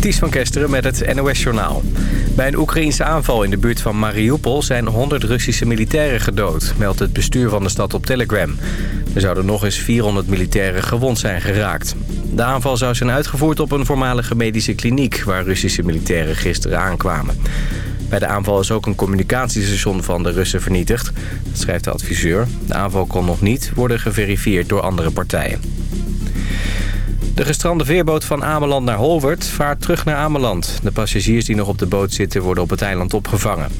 Ties van Kesteren met het NOS-journaal. Bij een Oekraïense aanval in de buurt van Mariupol zijn 100 Russische militairen gedood, meldt het bestuur van de stad op Telegram. Er zouden nog eens 400 militairen gewond zijn geraakt. De aanval zou zijn uitgevoerd op een voormalige medische kliniek... waar Russische militairen gisteren aankwamen. Bij de aanval is ook een communicatiestation van de Russen vernietigd. Schrijft de adviseur. De aanval kon nog niet worden geverifieerd door andere partijen. De gestrande veerboot van Ameland naar Holwert vaart terug naar Ameland. De passagiers die nog op de boot zitten worden op het eiland opgevangen.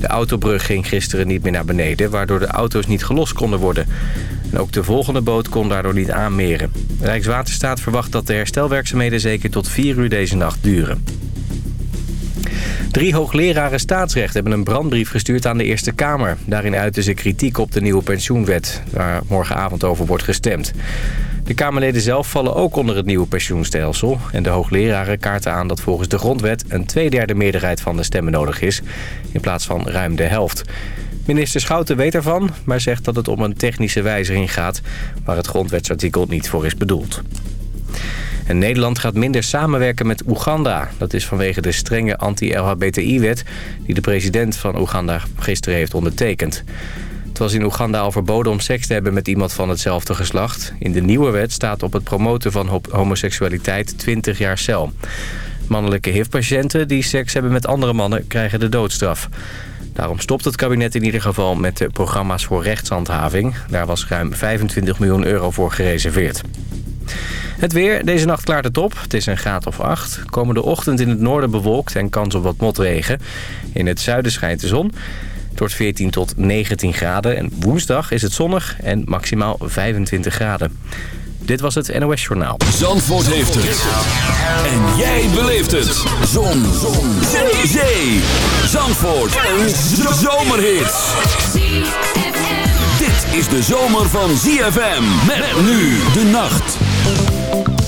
De autobrug ging gisteren niet meer naar beneden... waardoor de auto's niet gelost konden worden. En ook de volgende boot kon daardoor niet aanmeren. Rijkswaterstaat verwacht dat de herstelwerkzaamheden zeker tot 4 uur deze nacht duren. Drie hoogleraren staatsrecht hebben een brandbrief gestuurd aan de Eerste Kamer. Daarin uiten ze kritiek op de nieuwe pensioenwet, waar morgenavond over wordt gestemd. De Kamerleden zelf vallen ook onder het nieuwe pensioenstelsel. En de hoogleraren kaarten aan dat volgens de grondwet... een tweederde meerderheid van de stemmen nodig is... in plaats van ruim de helft. Minister Schouten weet ervan, maar zegt dat het om een technische wijziging gaat... waar het grondwetsartikel niet voor is bedoeld. En Nederland gaat minder samenwerken met Oeganda. Dat is vanwege de strenge anti-LHBTI-wet... die de president van Oeganda gisteren heeft ondertekend. Het was in Oeganda al verboden om seks te hebben met iemand van hetzelfde geslacht. In de nieuwe wet staat op het promoten van homoseksualiteit 20 jaar cel. Mannelijke HIV-patiënten die seks hebben met andere mannen krijgen de doodstraf. Daarom stopt het kabinet in ieder geval met de programma's voor rechtshandhaving. Daar was ruim 25 miljoen euro voor gereserveerd. Het weer. Deze nacht klaart het op. Het is een graad of 8. Komende ochtend in het noorden bewolkt en kans op wat motregen. In het zuiden schijnt de zon. Het wordt 14 tot 19 graden. En woensdag is het zonnig en maximaal 25 graden. Dit was het NOS Journaal. Zandvoort heeft het. En jij beleeft het. Zon. Zon. Zee. Zandvoort. Een zomerhit. Dit is de zomer van ZFM. Met nu de nacht. Breaking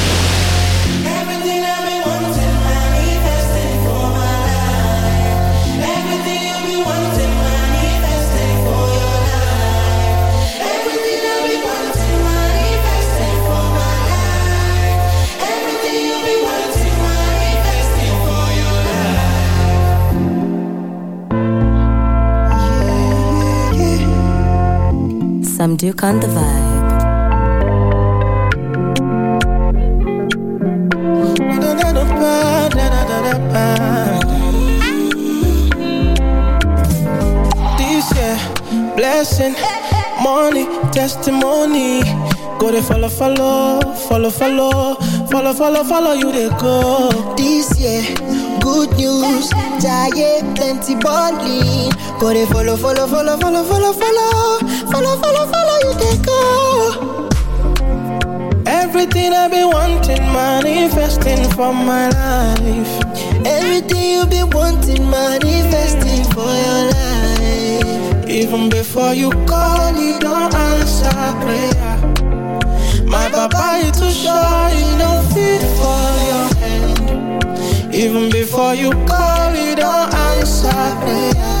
Sam Duke on the vibe. Blessing, money, testimony. Go to follow, follow, follow, follow, follow, follow, follow you they go. This year, good news, giant plenty bonding. Go to follow, follow, follow, follow, follow, follow, follow, follow, follow you they go. Everything I've been wanting, manifesting for my life. Everything you've been wanting, manifesting for your life. Even before you call, you don't answer prayer. My papa is too shy, you don't fit for your hand. Even before you call, you don't answer prayer.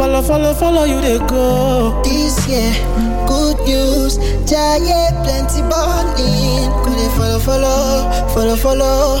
follow, follow, follow you they go. This year, good news, giant plenty to follow, follow, follow, follow, follow, follow,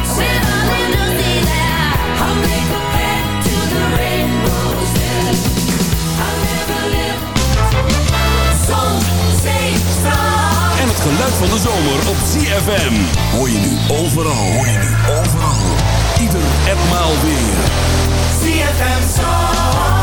van de zomer op ZFM. Hoor je nu overal, hoor je nu overal. Ieder enmaal weer. ZFM Zomer.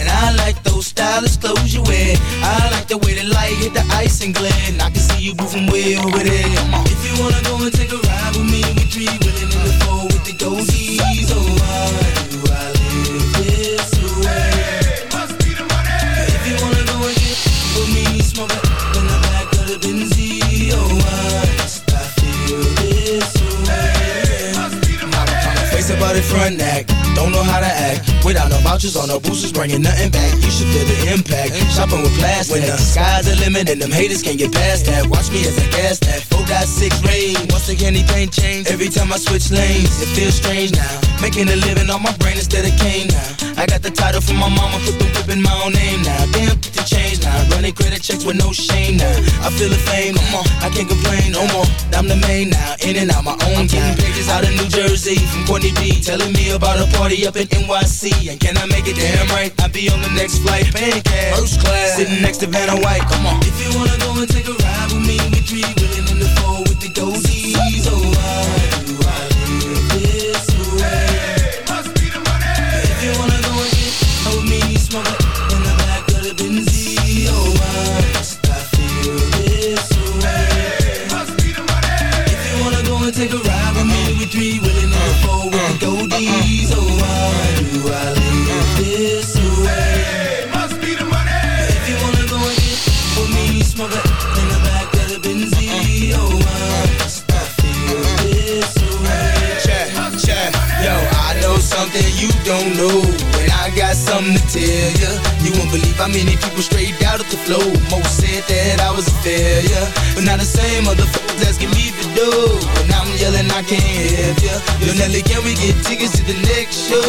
And I like those stylish clothes you wear. I like the way the light hit the ice and glare. And I can see you moving way over there. If you wanna go and take a ride with me, we three willing in the four with the goldies. Oh, front neck, don't know how to act. Without no vouchers or no boosters, bringing nothing back. You should feel the impact. Shopping with plastic. When the sky's the limit and them haters can't get past that. Watch me as I gas that. 4.6 Range. Once again, anything change. Every time I switch lanes, it feels strange now. Making a living on my brain instead of cane now. I got the title from my mama, put the whip in my own name now. Damn, put the change now. Running credit checks with no shame now. I feel the fame, come on, I can't complain no more. I'm the main now, in and out my own I'm getting pages out of New Jersey from Courtney B. Telling me about a party up in NYC. And can I make it damn right? I'll be on the next flight, paying cash. First class, sitting next to Vanna White. Come on. If you wanna go and take a ride with me, we three willing in the four with the goldies. Don't know. And I got something to tell ya. You won't believe how many people straight out of the flow. Most said that I was a failure. But now the same motherfuckers asking me for do. And I'm yelling, I can't help ya. Yo, Nelly, can we get tickets to the next show?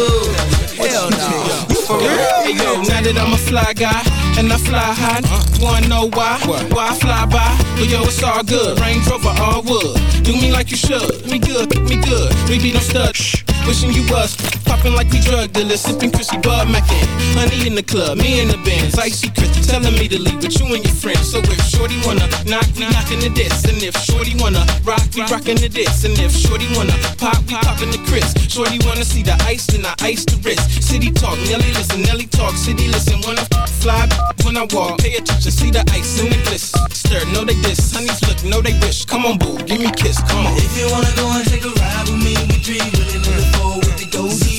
Hell no. You for real? Hey yo, now that I'm a fly guy and I fly high, wanna know why? Why I fly by? But yo, it's all good. Range Rover, all wood. Do me like you should. Me good, me good. We be no stud. Wishing you was popping like we drug dealers, sipping Chrissy Bud Mackin. Honey in the club, me in the bands, icy Chris telling me to leave with you and your friends. So if Shorty wanna knock, we knockin' the diss, and if Shorty wanna rock, we rockin' the diss, and if Shorty wanna pop, we poppin' the Chris. Shorty wanna see the ice, then I ice the wrist. City talk, Nelly listen, Nelly talk, city listen. When I fly, when I walk, pay attention, see the ice in the bliss. Stir, know they diss, honeys look, know they wish. Come on, boo, give me a kiss, come on. If you wanna go and take a ride with me, we three in the four with the goldies.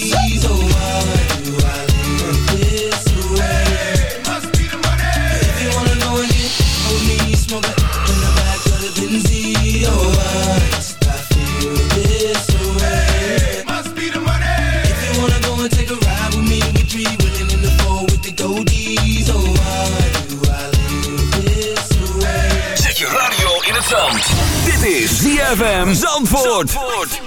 ZFM Zandvoort.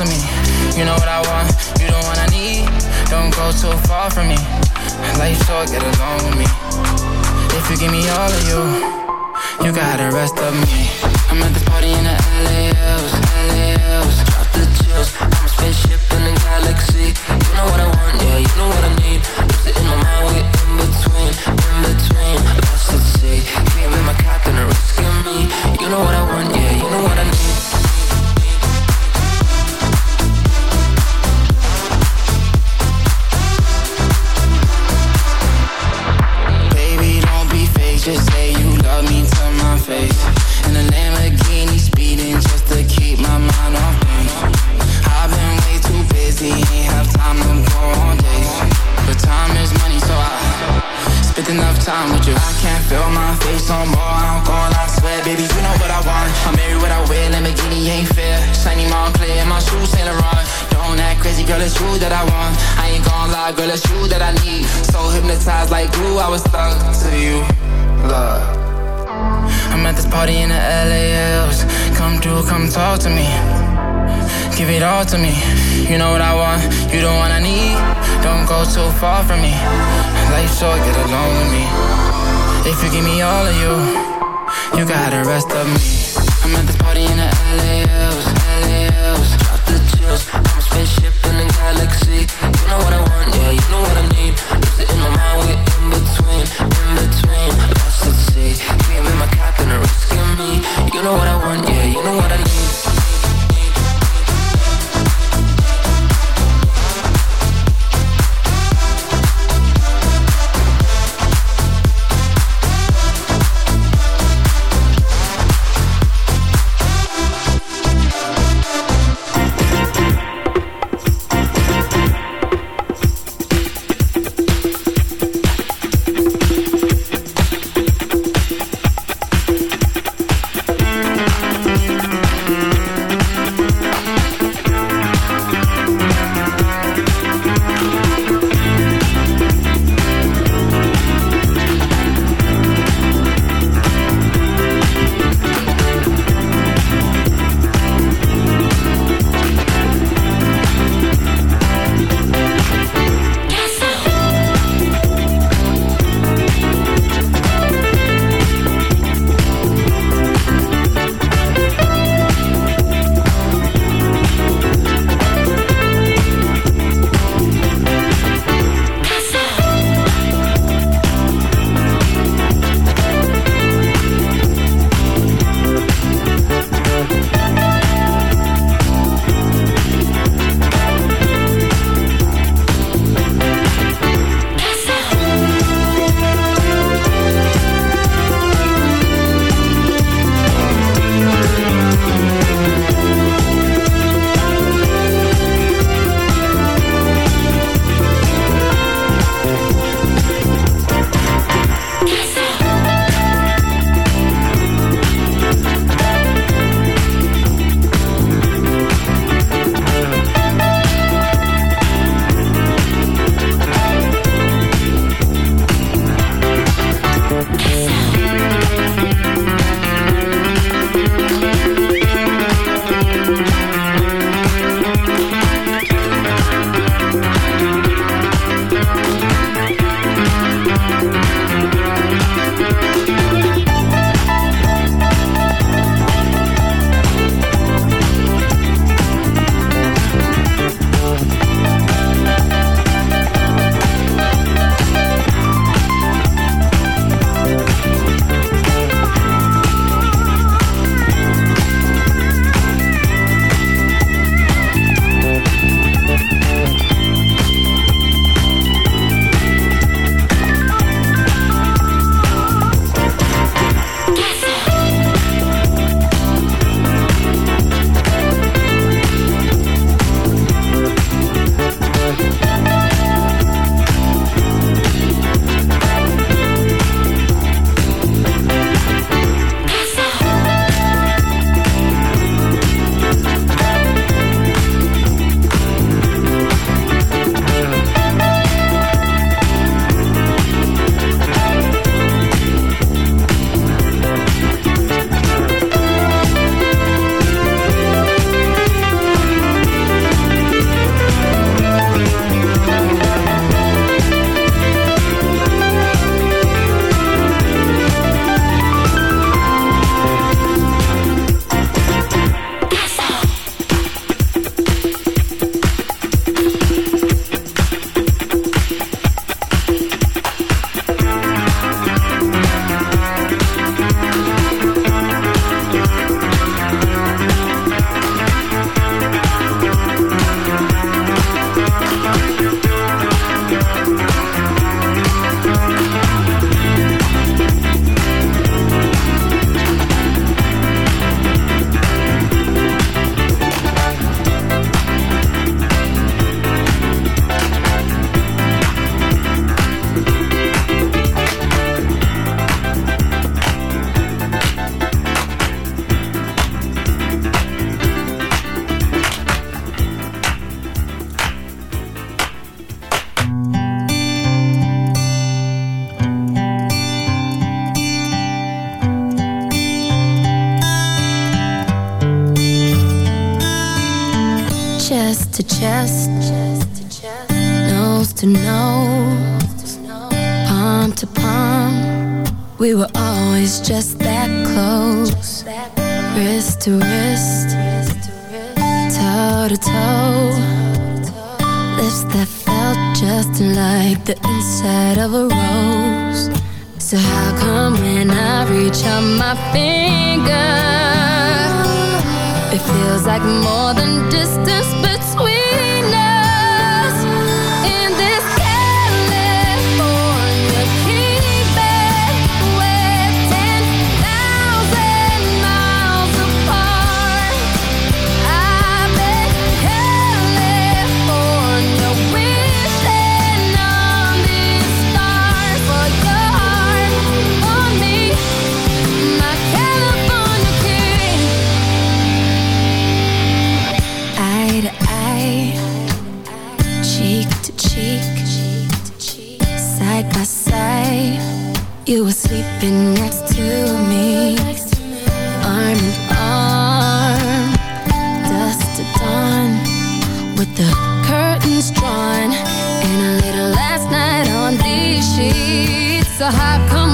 To me. You know what I want, you the one I need. Don't go too far from me. Life short, get along with me. If you give me all of you, you got the rest of me. I'm at this party in the LA hills, LA hills. Drop the chills. I'm a spaceship in the galaxy. You know what I want, yeah, you know what I need. Lose it in my mind, we're in between, in between. Lost at sea. Can't be my captain, or risking me. You know what I time with you. I can't feel my face no more, I'm gone, I swear, baby, you know what I want. I'm married what I wear, Lamborghini ain't fair. Shiny Moncler, and my shoes Saint Laurent. Don't act crazy, girl, it's you that I want. I ain't gon' lie, girl, it's you that I need. So hypnotized like glue, I was stuck to you. Love. I'm at this party in the LA hills. Come through, come talk to me. Give it all to me. You know what I want, you the one I need. Don't go too far from me. Life short, get along with me. If you give me all of you, you got the rest of me. I'm at this party in the LA hills, LA hills. Drop the chills. I'm a spaceship in the galaxy. You know what I want, yeah, you know what I need. Lose it in my mind, we're in between, in between. Lost at sea. Can't my captain, or risking me. You know what I want, hype come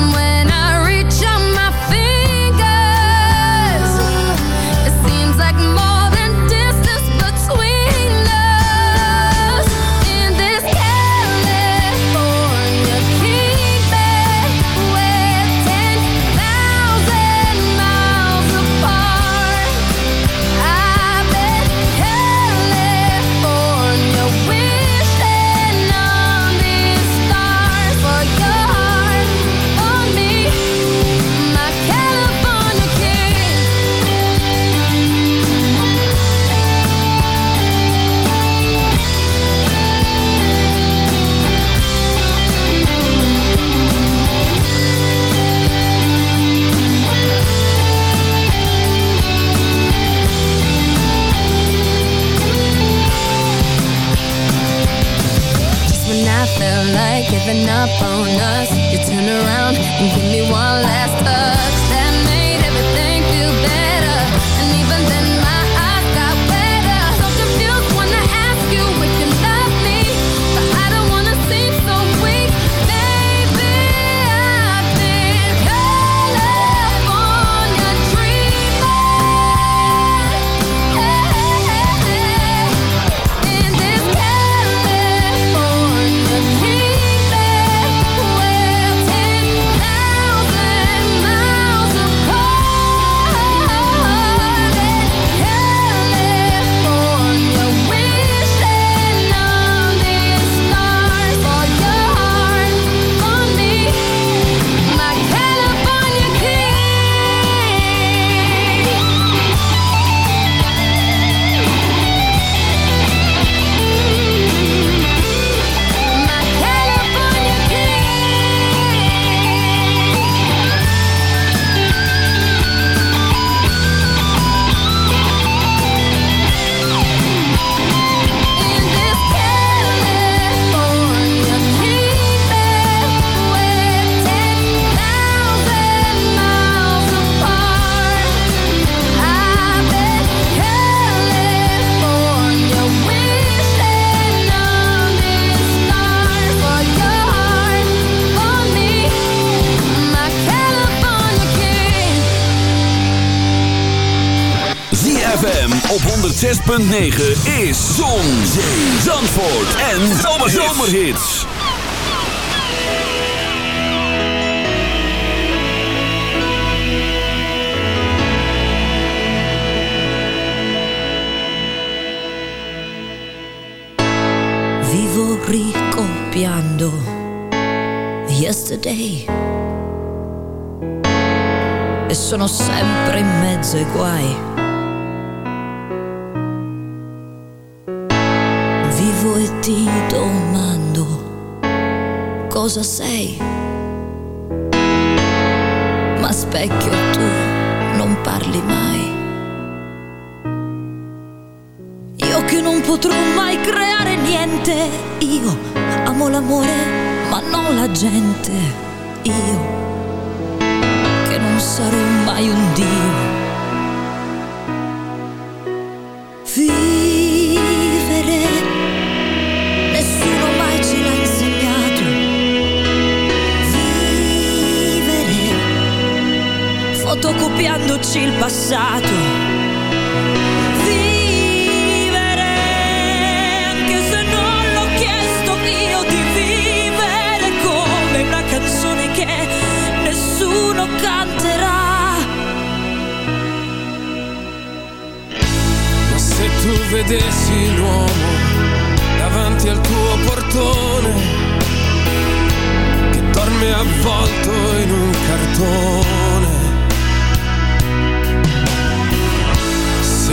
106.9 is Zon, Zandvoort en Zomerhits. Vivo ricopiando yesterday. E sono sempre in mezzo ai guai. cosa sei. Ma specchio tu non parli mai. Io che non potrò mai creare niente, io amo l'amore ma non la gente. copiandoci il passato. Vivere, anche se non l'ho chiesto io di vivere come una canzone che nessuno canterà. Ma se tu vedessi l'uomo davanti al tuo portone, che dorme avvolto in un cartone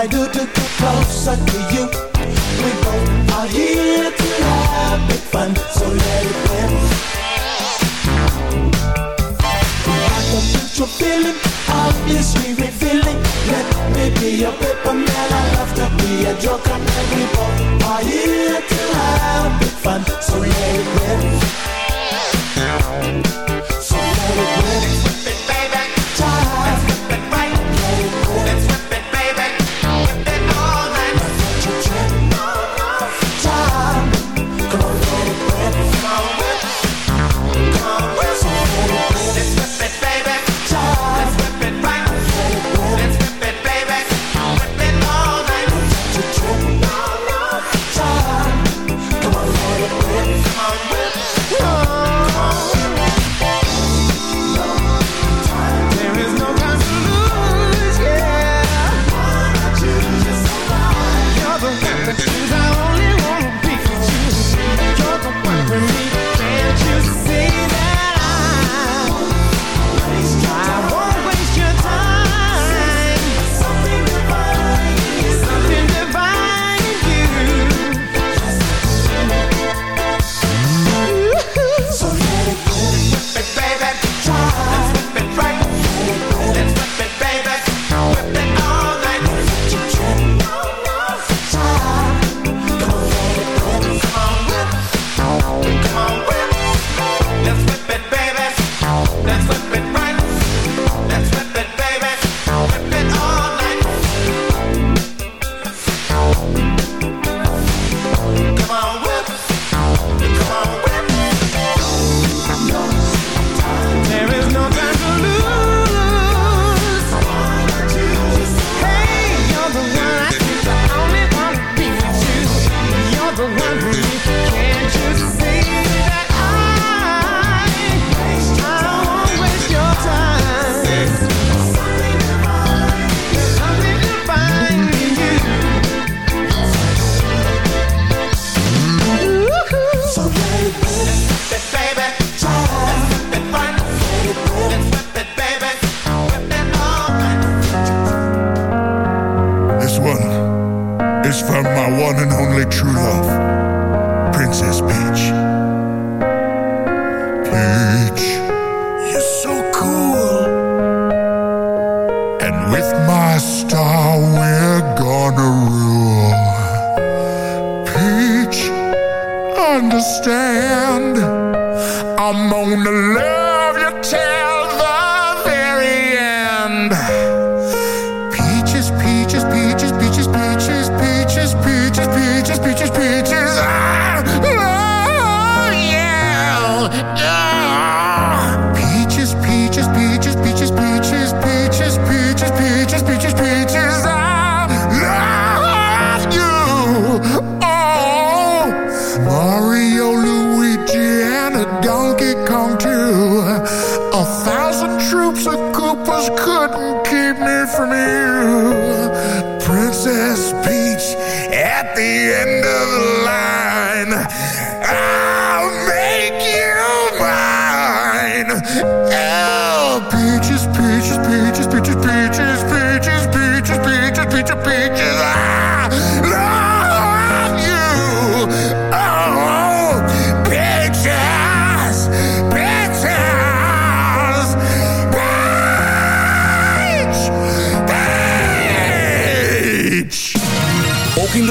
I do to get closer to you. We both are here to have big fun So let it dance I got a mutual feeling Obviously revealing. Let me be your paper man I love to be a joker. We both are here to have big fun So let it dance So let it